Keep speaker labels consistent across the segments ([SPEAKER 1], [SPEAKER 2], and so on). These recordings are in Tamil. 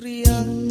[SPEAKER 1] Priya.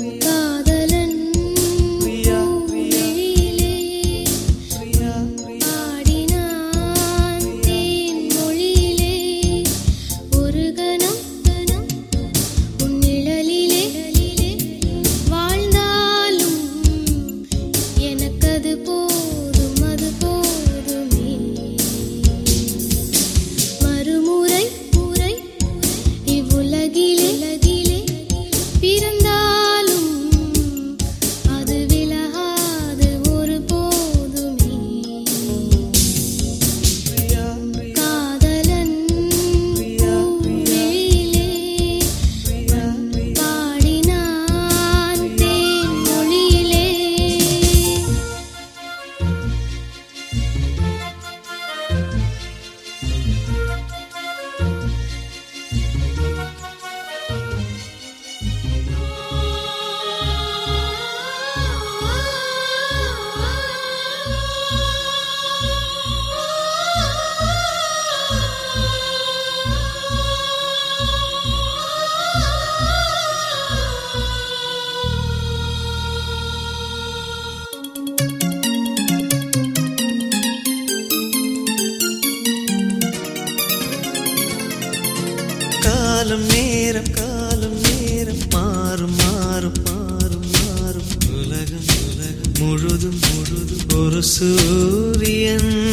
[SPEAKER 2] காலம் நேரம் காலம் நேரம். மாறும் மாறும் மாறும் மாறும். உலகம் உலகம் முழுதும் முழுதும். ஒரு சூரியன்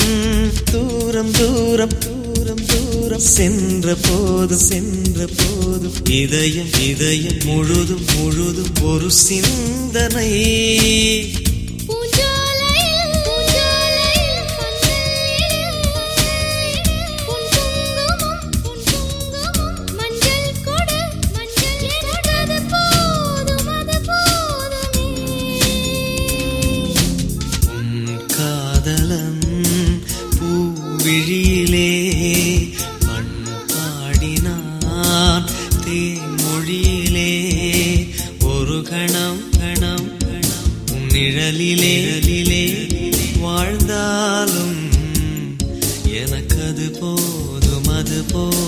[SPEAKER 2] தூரம் தூரம் தூரம் தூரம். சென்ற போது சென்ற போது. இதயம் இதயம் முழுதும் முழுதும் ஒரு சிந்தனை. பாடினான் தேன்மொழியிலே ஒரு கணம் கணம் உன் நிழலிலே. வாழ்ந்தாலும் எனக்கு அது போதும்
[SPEAKER 1] அது
[SPEAKER 2] போதுமே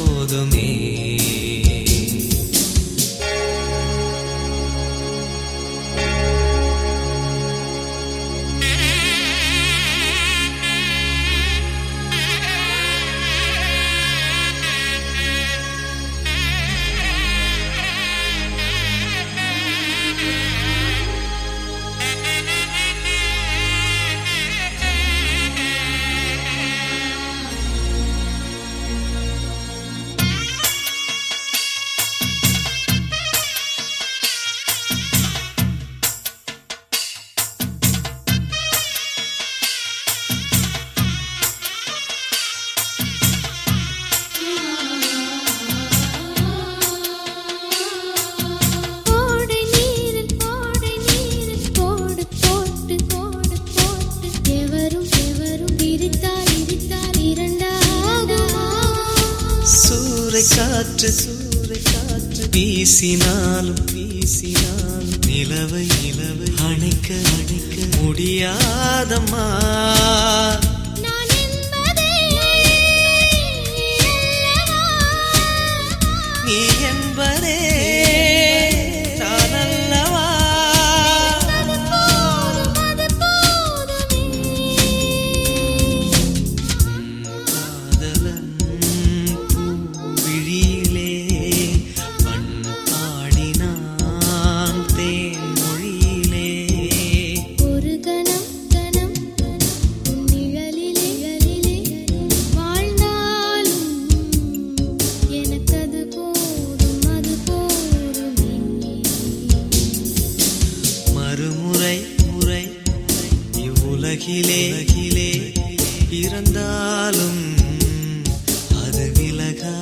[SPEAKER 2] காற்று சூறை காற்று. வீசினாலும் வீசினாலும் நிலவை நிலவை. அணைக்க அணைக்க முடியாதம்மா. மறுமுறை முறை. இவ்வுலகிலே அகிலே பிறந்தாலும் அது விலகா